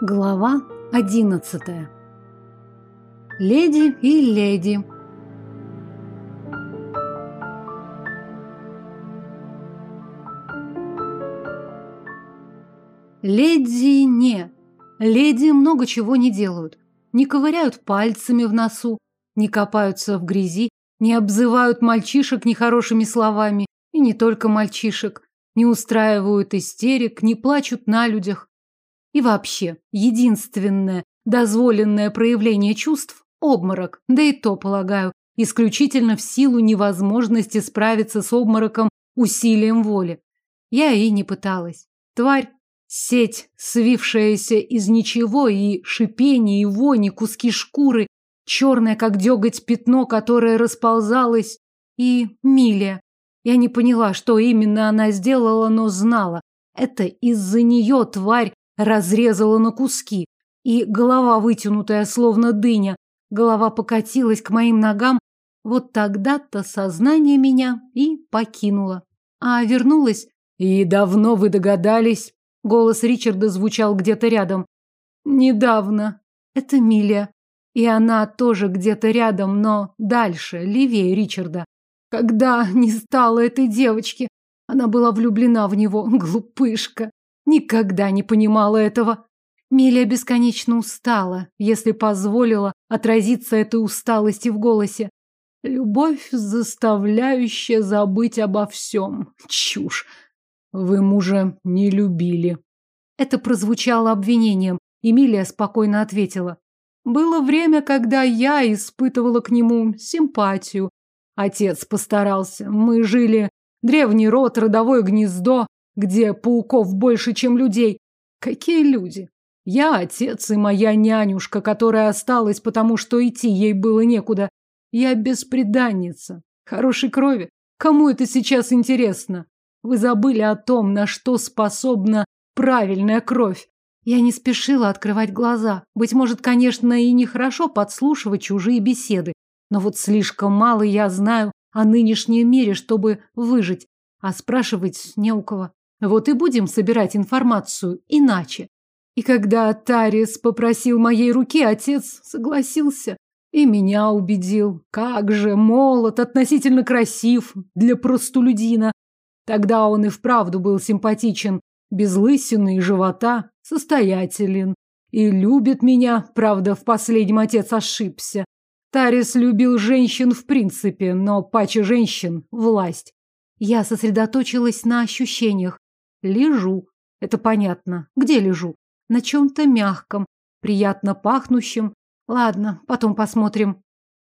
Глава одиннадцатая. Леди и леди. Леди не. Леди много чего не делают. Не ковыряют пальцами в носу, не копаются в грязи, не обзывают мальчишек нехорошими словами, и не только мальчишек, не устраивают истерик, не плачут на людях. И вообще, единственное дозволенное проявление чувств – обморок, да и то, полагаю, исключительно в силу невозможности справиться с обмороком усилием воли. Я и не пыталась. Тварь, сеть, свившаяся из ничего, и шипение, и вони, куски шкуры, черное, как деготь, пятно, которое расползалось, и Милия. Я не поняла, что именно она сделала, но знала. Это из-за нее тварь разрезала на куски, и голова вытянутая, словно дыня, голова покатилась к моим ногам, вот тогда-то сознание меня и покинуло. А вернулась, и давно вы догадались, голос Ричарда звучал где-то рядом. Недавно. Это Милия. И она тоже где-то рядом, но дальше, левее Ричарда. Когда не стало этой девочки, она была влюблена в него, глупышка. Никогда не понимала этого. Милия бесконечно устала, если позволила отразиться этой усталости в голосе. Любовь, заставляющая забыть обо всем. Чушь. Вы мужа не любили. Это прозвучало обвинением. Эмилия спокойно ответила. Было время, когда я испытывала к нему симпатию. Отец постарался. Мы жили древний род, родовое гнездо где пауков больше, чем людей. Какие люди? Я отец и моя нянюшка, которая осталась, потому что идти ей было некуда. Я бесприданница. Хорошей крови. Кому это сейчас интересно? Вы забыли о том, на что способна правильная кровь. Я не спешила открывать глаза. Быть может, конечно, и нехорошо подслушивать чужие беседы. Но вот слишком мало я знаю о нынешнем мире, чтобы выжить. А спрашивать не у кого. Вот и будем собирать информацию иначе. И когда Тарис попросил моей руки, отец согласился и меня убедил. Как же молод, относительно красив для простолюдина. Тогда он и вправду был симпатичен, без лысины и живота, состоятелен. И любит меня, правда, в последнем отец ошибся. Тарис любил женщин в принципе, но паче женщин – власть. Я сосредоточилась на ощущениях. Лежу. Это понятно. Где лежу? На чем-то мягком, приятно пахнущем. Ладно, потом посмотрим.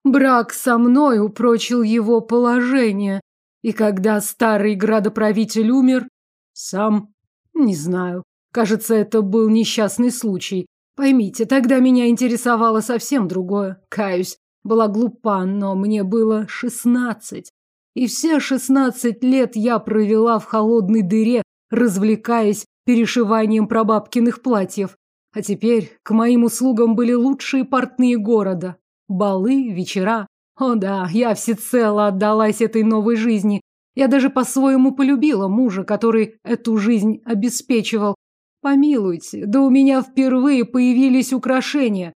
Брак со мной упрочил его положение. И когда старый градоправитель умер, сам не знаю. Кажется, это был несчастный случай. Поймите, тогда меня интересовало совсем другое. Каюсь, была глупа, но мне было шестнадцать. И все шестнадцать лет я провела в холодной дыре развлекаясь перешиванием прабабкиных платьев. А теперь к моим услугам были лучшие портные города. Балы, вечера. О да, я всецело отдалась этой новой жизни. Я даже по-своему полюбила мужа, который эту жизнь обеспечивал. Помилуйте, да у меня впервые появились украшения.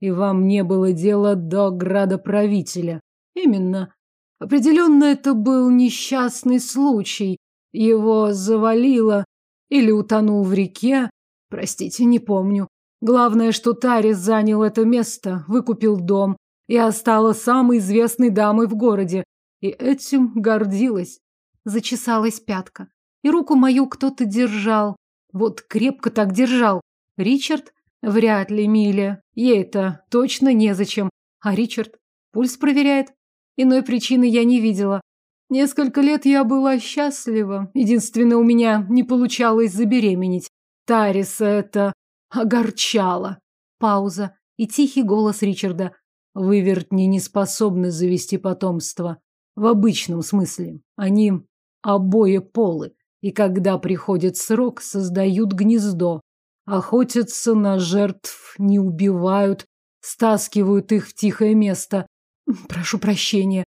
И вам не было дела до градоправителя. Именно. Определенно это был несчастный случай, его завалило или утонул в реке. Простите, не помню. Главное, что Тарис занял это место, выкупил дом. и стала самой известной дамой в городе. И этим гордилась. Зачесалась пятка. И руку мою кто-то держал. Вот крепко так держал. Ричард? Вряд ли, Миля. Ей-то точно незачем. А Ричард? Пульс проверяет? Иной причины я не видела. Несколько лет я была счастлива. Единственное, у меня не получалось забеременеть. Тариса это огорчало. Пауза и тихий голос Ричарда. Вывертни не способны завести потомство. В обычном смысле. Они обои полы. И когда приходит срок, создают гнездо. Охотятся на жертв, не убивают, стаскивают их в тихое место. Прошу прощения.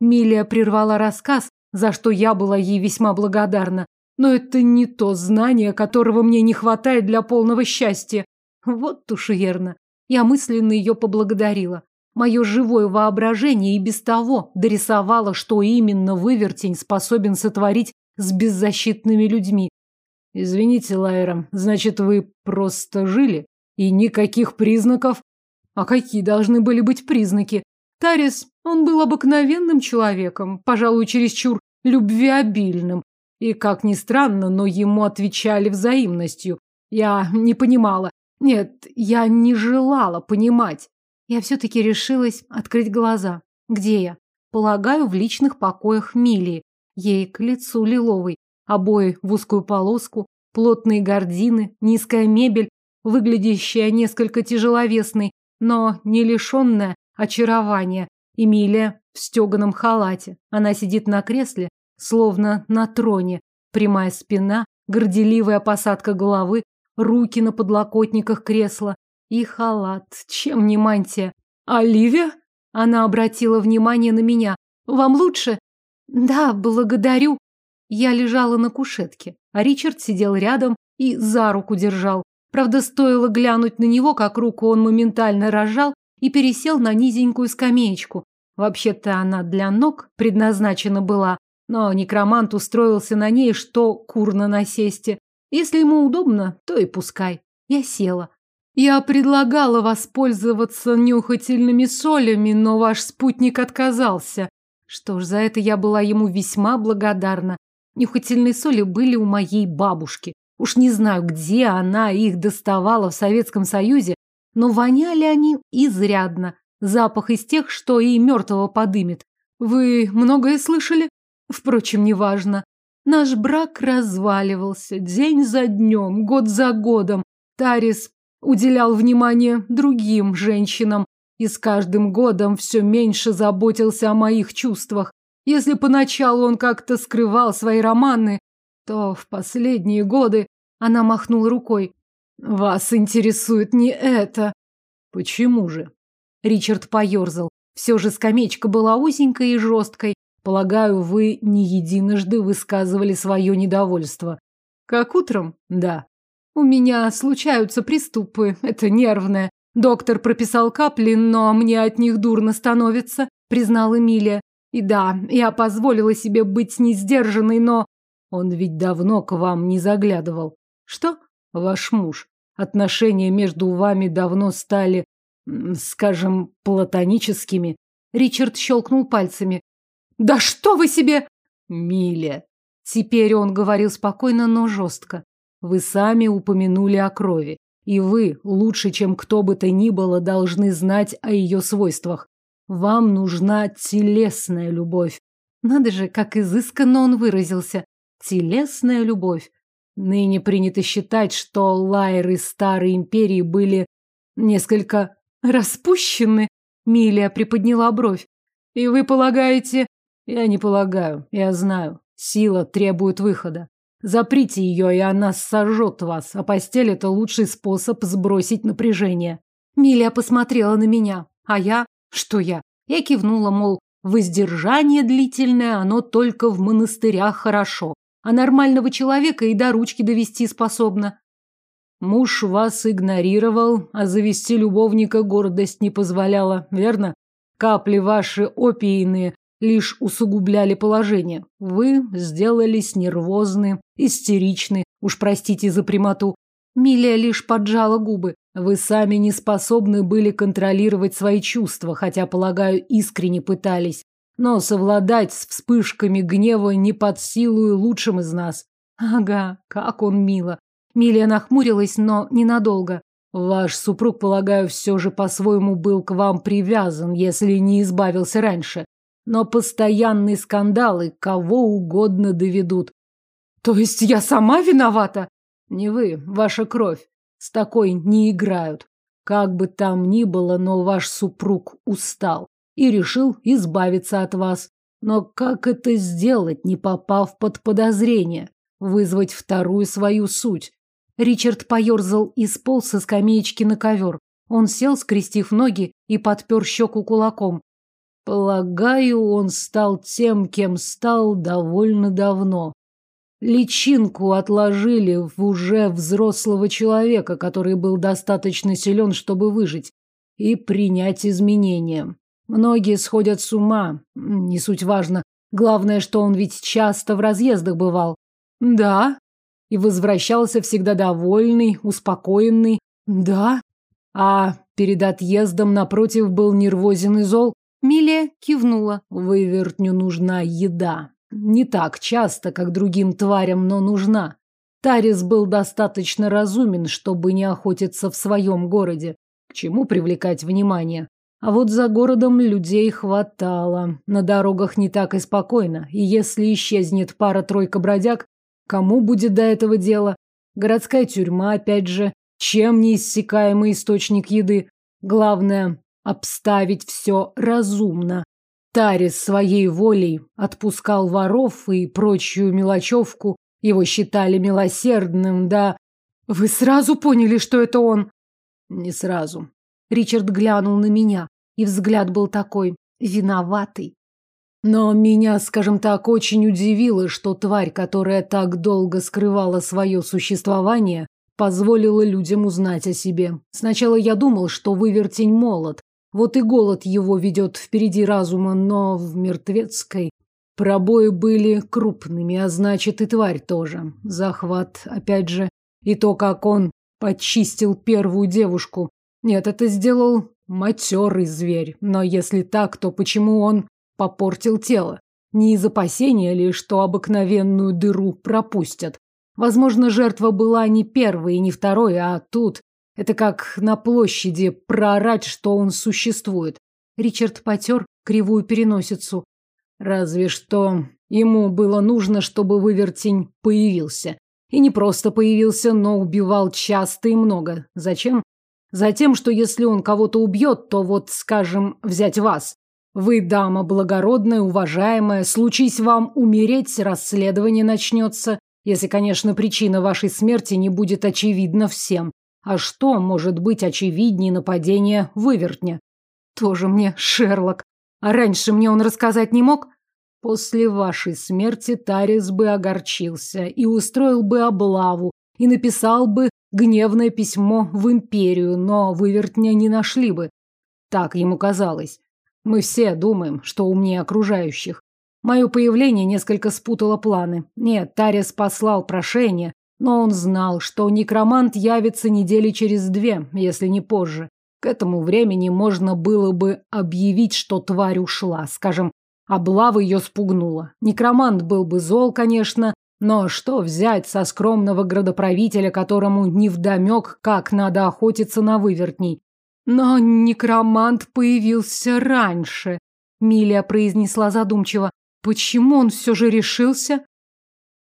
Милия прервала рассказ, за что я была ей весьма благодарна. Но это не то знание, которого мне не хватает для полного счастья. Вот уж верно. Я мысленно ее поблагодарила. Мое живое воображение и без того дорисовало, что именно вывертень способен сотворить с беззащитными людьми. Извините, Лайра, значит, вы просто жили? И никаких признаков? А какие должны были быть признаки? Тарис, он был обыкновенным человеком, пожалуй, чересчур любвеобильным. И, как ни странно, но ему отвечали взаимностью. Я не понимала. Нет, я не желала понимать. Я все-таки решилась открыть глаза. Где я? Полагаю, в личных покоях Милии. Ей к лицу лиловый. Обои в узкую полоску, плотные гардины, низкая мебель, выглядящая несколько тяжеловесной, но не лишенная очарования. Эмилия в стеганом халате. Она сидит на кресле, словно на троне. Прямая спина, горделивая посадка головы, руки на подлокотниках кресла, и халат, чем не мантия. Оливия? Она обратила внимание на меня. Вам лучше? Да, благодарю. Я лежала на кушетке, а Ричард сидел рядом и за руку держал. Правда, стоило глянуть на него, как руку он моментально разжал и пересел на низенькую скамеечку. Вообще-то она для ног предназначена была, но некромант устроился на ней, что кур на насесте. Если ему удобно, то и пускай. Я села. Я предлагала воспользоваться нюхательными солями, но ваш спутник отказался. Что ж, за это я была ему весьма благодарна. Нюхательные соли были у моей бабушки. Уж не знаю, где она их доставала в Советском Союзе, но воняли они изрядно. Запах из тех, что и мертвого подымет. Вы многое слышали? Впрочем, неважно. Наш брак разваливался день за днем, год за годом. Тарис уделял внимание другим женщинам и с каждым годом все меньше заботился о моих чувствах. Если поначалу он как-то скрывал свои романы, то в последние годы она махнула рукой. Вас интересует не это. Почему же? Ричард поерзал. Все же скамеечка была узенькой и жесткой. Полагаю, вы не единожды высказывали свое недовольство. Как утром? Да. У меня случаются приступы, это нервное. Доктор прописал капли, но мне от них дурно становится, признала Эмилия. И да, я позволила себе быть несдержанной, но... Он ведь давно к вам не заглядывал. Что? Ваш муж. Отношения между вами давно стали, скажем, платоническими. Ричард щелкнул пальцами. Да что вы себе... Миля. Теперь он говорил спокойно, но жестко. Вы сами упомянули о крови, и вы, лучше, чем кто бы то ни было, должны знать о ее свойствах. Вам нужна телесная любовь. Надо же, как изысканно он выразился. Телесная любовь. Ныне принято считать, что лайры Старой Империи были несколько распущены. Милия приподняла бровь. И вы полагаете... Я не полагаю, я знаю. Сила требует выхода. Заприте ее, и она сожжет вас, а постель – это лучший способ сбросить напряжение. Миля посмотрела на меня, а я... Что я? Я кивнула, мол, воздержание длительное, оно только в монастырях хорошо, а нормального человека и до ручки довести способно. Муж вас игнорировал, а завести любовника гордость не позволяла, верно? Капли ваши опийные лишь усугубляли положение. Вы сделались нервозны, истеричны, уж простите за прямоту. Милия лишь поджала губы. Вы сами не способны были контролировать свои чувства, хотя, полагаю, искренне пытались. Но совладать с вспышками гнева не под силу лучшим из нас. Ага, как он мило. Милия нахмурилась, но ненадолго. Ваш супруг, полагаю, все же по-своему был к вам привязан, если не избавился раньше. Но постоянные скандалы кого угодно доведут. То есть я сама виновата? Не вы, ваша кровь. С такой не играют. Как бы там ни было, но ваш супруг устал и решил избавиться от вас. Но как это сделать, не попав под подозрение? Вызвать вторую свою суть? Ричард поерзал и сполз со скамеечки на ковер. Он сел, скрестив ноги, и подпер щеку кулаком. Полагаю, он стал тем, кем стал довольно давно. Личинку отложили в уже взрослого человека, который был достаточно силен, чтобы выжить и принять изменения. Многие сходят с ума, не суть важно. Главное, что он ведь часто в разъездах бывал. Да. И возвращался всегда довольный, успокоенный. Да. А перед отъездом напротив был нервозен и зол. Милия кивнула. Вывертню нужна еда. Не так часто, как другим тварям, но нужна. Тарис был достаточно разумен, чтобы не охотиться в своем городе. К чему привлекать внимание? А вот за городом людей хватало. На дорогах не так и спокойно. И если исчезнет пара-тройка бродяг, кому будет до этого дело? Городская тюрьма, опять же, чем неиссякаемый источник еды. Главное – обставить все разумно. Тарис своей волей отпускал воров и прочую мелочевку. Его считали милосердным, да... Вы сразу поняли, что это он? Не сразу. Ричард глянул на меня, и взгляд был такой виноватый. Но меня, скажем так, очень удивило, что тварь, которая так долго скрывала свое существование, позволила людям узнать о себе. Сначала я думал, что вывертень молод, вот и голод его ведет впереди разума, но в мертвецкой пробои были крупными, а значит и тварь тоже. Захват, опять же, и то, как он почистил первую девушку. Нет, это сделал матерый зверь, но если так, то почему он попортил тело? Не из опасения ли, что обыкновенную дыру пропустят? Возможно, жертва была не первой и не второй, а тут это как на площади проорать, что он существует. Ричард потер кривую переносицу. Разве что ему было нужно, чтобы вывертень появился. И не просто появился, но убивал часто и много. Зачем? Затем, что если он кого-то убьет, то вот, скажем, взять вас. Вы дама благородная, уважаемая, случись вам умереть, расследование начнется, если, конечно, причина вашей смерти не будет очевидна всем. А что может быть очевиднее нападения вывертня? Тоже мне Шерлок. А раньше мне он рассказать не мог? После вашей смерти Тарис бы огорчился и устроил бы облаву, и написал бы гневное письмо в империю, но вывертня не нашли бы. Так ему казалось. Мы все думаем, что умнее окружающих. Мое появление несколько спутало планы. Нет, Тарис послал прошение, но он знал, что некромант явится недели через две, если не позже. К этому времени можно было бы объявить, что тварь ушла. Скажем, облава ее спугнула. Некромант был бы зол, конечно, но что взять со скромного градоправителя, которому невдомек, как надо охотиться на вывертней? Но некромант появился раньше, Милия произнесла задумчиво. Почему он все же решился?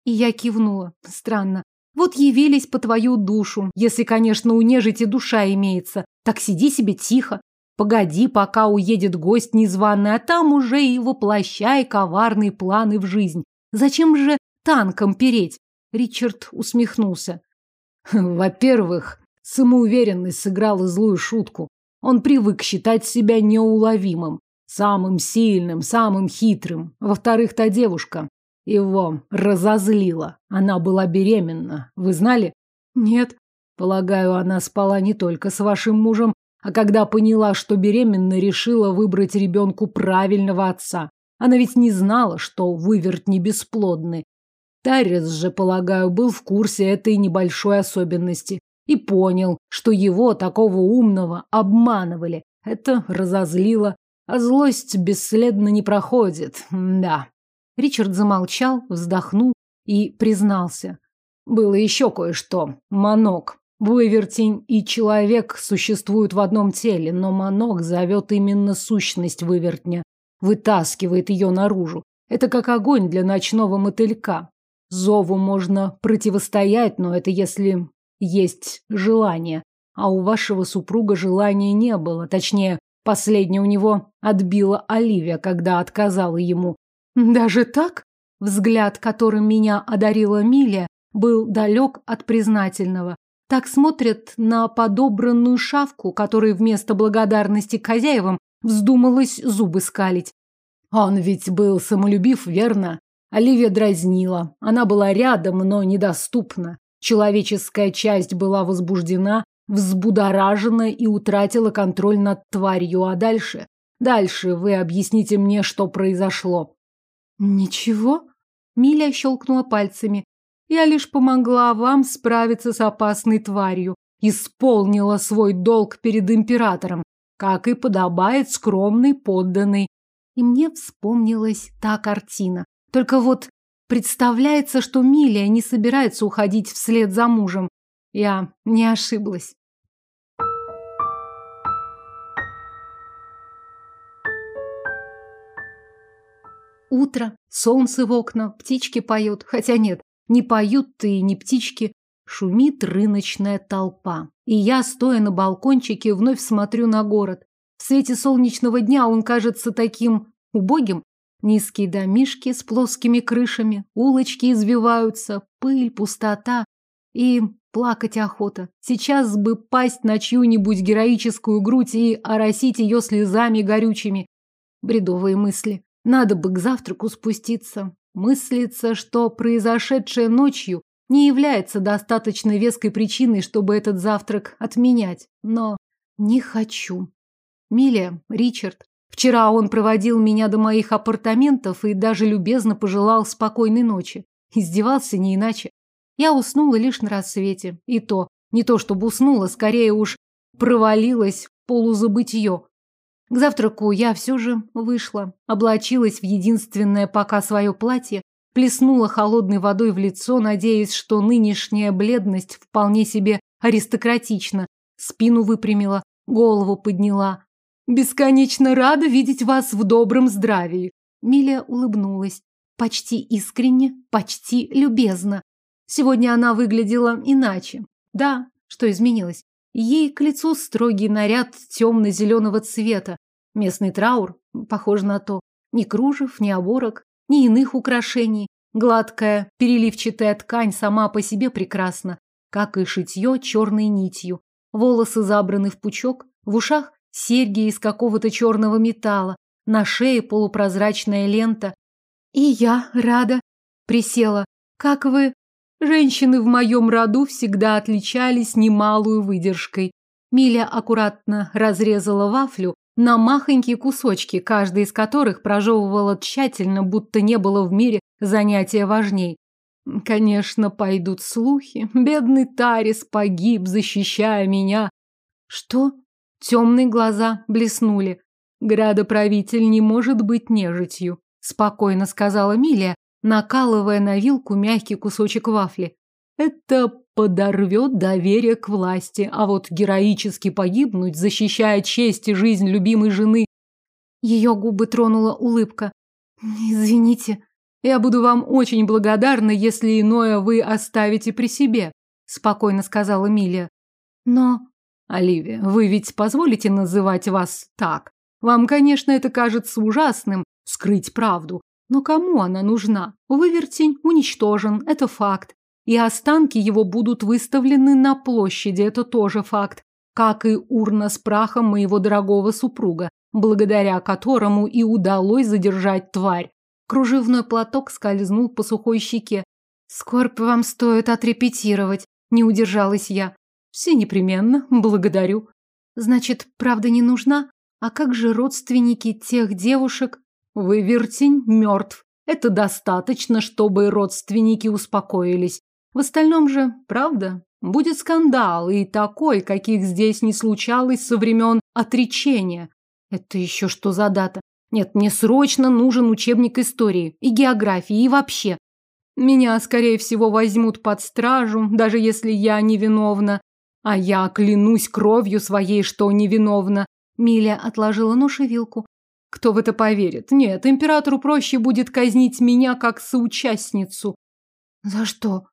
И я кивнула. Странно. Вот явились по твою душу, если, конечно, у нежити душа имеется. Так сиди себе тихо. Погоди, пока уедет гость незваный, а там уже и воплощай коварные планы в жизнь. Зачем же танком переть? Ричард усмехнулся. Во-первых, самоуверенность сыграла злую шутку. Он привык считать себя неуловимым, самым сильным, самым хитрым. Во-вторых, та девушка, его разозлила. Она была беременна. Вы знали? Нет. Полагаю, она спала не только с вашим мужем, а когда поняла, что беременна, решила выбрать ребенку правильного отца. Она ведь не знала, что вывертни бесплодны. Тарис же, полагаю, был в курсе этой небольшой особенности и понял, что его, такого умного, обманывали. Это разозлило, а злость бесследно не проходит. Да. Ричард замолчал, вздохнул и признался. Было еще кое-что. Манок. Вывертень и человек существуют в одном теле, но манок зовет именно сущность вывертня, вытаскивает ее наружу. Это как огонь для ночного мотылька. Зову можно противостоять, но это если есть желание. А у вашего супруга желания не было. Точнее, последнее у него отбила Оливия, когда отказала ему. Даже так? Взгляд, которым меня одарила Миля, был далек от признательного. Так смотрят на подобранную шавку, которой вместо благодарности к хозяевам вздумалось зубы скалить. Он ведь был самолюбив, верно? Оливия дразнила. Она была рядом, но недоступна. Человеческая часть была возбуждена, взбудоражена и утратила контроль над тварью. А дальше? Дальше вы объясните мне, что произошло. Ничего. Миля щелкнула пальцами. Я лишь помогла вам справиться с опасной тварью. Исполнила свой долг перед императором, как и подобает скромной подданной. И мне вспомнилась та картина. Только вот представляется, что Милия не собирается уходить вслед за мужем. Я не ошиблась. Утро, солнце в окна, птички поют. Хотя нет, не поют-то и не птички. Шумит рыночная толпа. И я, стоя на балкончике, вновь смотрю на город. В свете солнечного дня он кажется таким убогим. Низкие домишки с плоскими крышами, улочки извиваются, пыль, пустота. И плакать охота. Сейчас бы пасть на чью-нибудь героическую грудь и оросить ее слезами горючими. Бредовые мысли. Надо бы к завтраку спуститься. Мыслится, что произошедшее ночью не является достаточно веской причиной, чтобы этот завтрак отменять. Но не хочу. Милия, Ричард. Вчера он проводил меня до моих апартаментов и даже любезно пожелал спокойной ночи. Издевался не иначе. Я уснула лишь на рассвете. И то, не то чтобы уснула, скорее уж провалилась в полузабытье. К завтраку я все же вышла, облачилась в единственное пока свое платье, плеснула холодной водой в лицо, надеясь, что нынешняя бледность вполне себе аристократична, спину выпрямила, голову подняла. «Бесконечно рада видеть вас в добром здравии!» Миля улыбнулась. Почти искренне, почти любезно. Сегодня она выглядела иначе. Да, что изменилось? Ей к лицу строгий наряд темно-зеленого цвета. Местный траур, похож на то. Ни кружев, ни оборок, ни иных украшений. Гладкая, переливчатая ткань сама по себе прекрасна, как и шитье черной нитью. Волосы забраны в пучок, в ушах серьги из какого-то черного металла, на шее полупрозрачная лента. И я рада. Присела. Как вы Женщины в моем роду всегда отличались немалую выдержкой. Миля аккуратно разрезала вафлю на махонькие кусочки, каждый из которых прожевывала тщательно, будто не было в мире занятия важней. Конечно, пойдут слухи. Бедный Тарис погиб, защищая меня. Что? Темные глаза блеснули. Градоправитель не может быть нежитью, спокойно сказала Милия, накалывая на вилку мягкий кусочек вафли. Это подорвет доверие к власти, а вот героически погибнуть, защищая честь и жизнь любимой жены. Ее губы тронула улыбка. Извините, я буду вам очень благодарна, если иное вы оставите при себе, спокойно сказала Милия. Но, Оливия, вы ведь позволите называть вас так? Вам, конечно, это кажется ужасным, скрыть правду, но кому она нужна? Вывертень уничтожен, это факт. И останки его будут выставлены на площади, это тоже факт. Как и урна с прахом моего дорогого супруга, благодаря которому и удалось задержать тварь. Кружевной платок скользнул по сухой щеке. «Скорбь вам стоит отрепетировать», – не удержалась я. «Все непременно, благодарю». «Значит, правда не нужна? А как же родственники тех девушек, Вывертень мертв. Это достаточно, чтобы родственники успокоились. В остальном же, правда, будет скандал, и такой, каких здесь не случалось со времен отречения. Это еще что за дата? Нет, мне срочно нужен учебник истории и географии, и вообще. Меня, скорее всего, возьмут под стражу, даже если я невиновна. А я клянусь кровью своей, что невиновна. Миля отложила нож и вилку. Кто в это поверит? Нет, императору проще будет казнить меня как соучастницу. За что?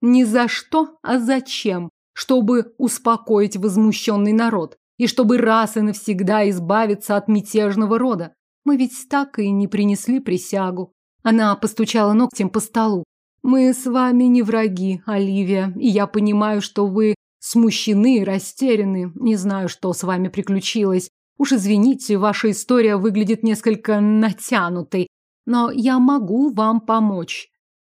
Не за что, а зачем? Чтобы успокоить возмущенный народ. И чтобы раз и навсегда избавиться от мятежного рода. Мы ведь так и не принесли присягу. Она постучала ногтем по столу. Мы с вами не враги, Оливия, и я понимаю, что вы смущены, растеряны. Не знаю, что с вами приключилось. Уж извините, ваша история выглядит несколько натянутой. но я могу вам помочь.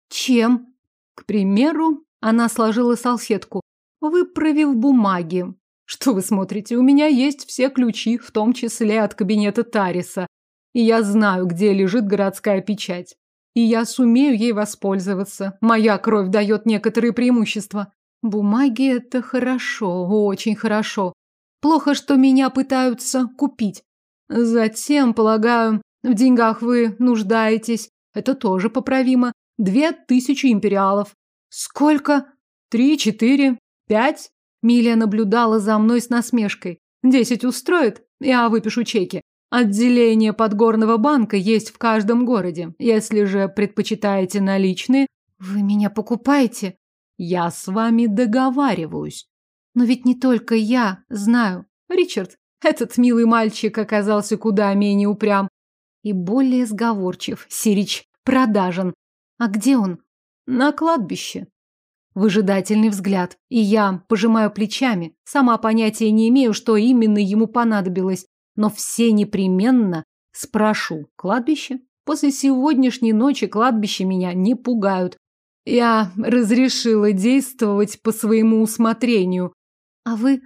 Чем? К примеру, она сложила салфетку, выправив бумаги. Что вы смотрите? У меня есть все ключи, в том числе от кабинета Тариса. И я знаю, где лежит городская печать. И я сумею ей воспользоваться. Моя кровь дает некоторые преимущества. Бумаги – это хорошо, очень хорошо. Плохо, что меня пытаются купить. Затем, полагаю, в деньгах вы нуждаетесь. Это тоже поправимо. Две тысячи империалов. Сколько? Три, четыре, пять? Милия наблюдала за мной с насмешкой. Десять устроит? Я выпишу чеки. Отделение подгорного банка есть в каждом городе. Если же предпочитаете наличные... Вы меня покупаете? Я с вами договариваюсь. Но ведь не только я знаю. Ричард, этот милый мальчик оказался куда менее упрям и более сговорчив. Сирич продажен. А где он? На кладбище. Выжидательный взгляд. И я пожимаю плечами. Сама понятия не имею, что именно ему понадобилось. Но все непременно спрошу. Кладбище? После сегодняшней ночи кладбище меня не пугают. Я разрешила действовать по своему усмотрению. А вы?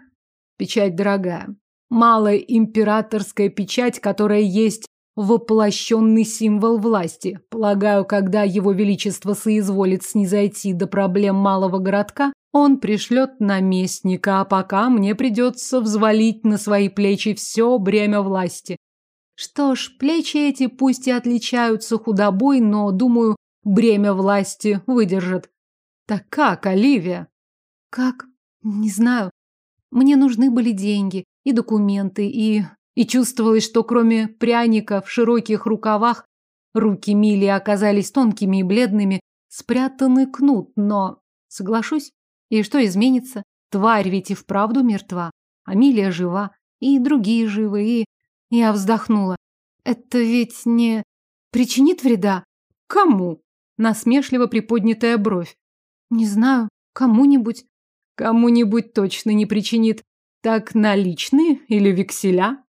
Печать дорогая. Малая императорская печать, которая есть воплощенный символ власти. Полагаю, когда его величество соизволит снизойти до проблем малого городка, он пришлет наместника, а пока мне придется взвалить на свои плечи все бремя власти. Что ж, плечи эти пусть и отличаются худобой, но, думаю, бремя власти выдержит. Так как, Оливия? Как? Не знаю. Мне нужны были деньги и документы, и и чувствовалось, что кроме пряника в широких рукавах руки Мили оказались тонкими и бледными, спрятаны кнут, но... Соглашусь. И что изменится? Тварь ведь и вправду мертва. Амилия жива, и другие живы, и... Я вздохнула. Это ведь не... причинит вреда? Кому? Насмешливо приподнятая бровь. Не знаю, кому-нибудь. Кому-нибудь точно не причинит. Так наличные или векселя?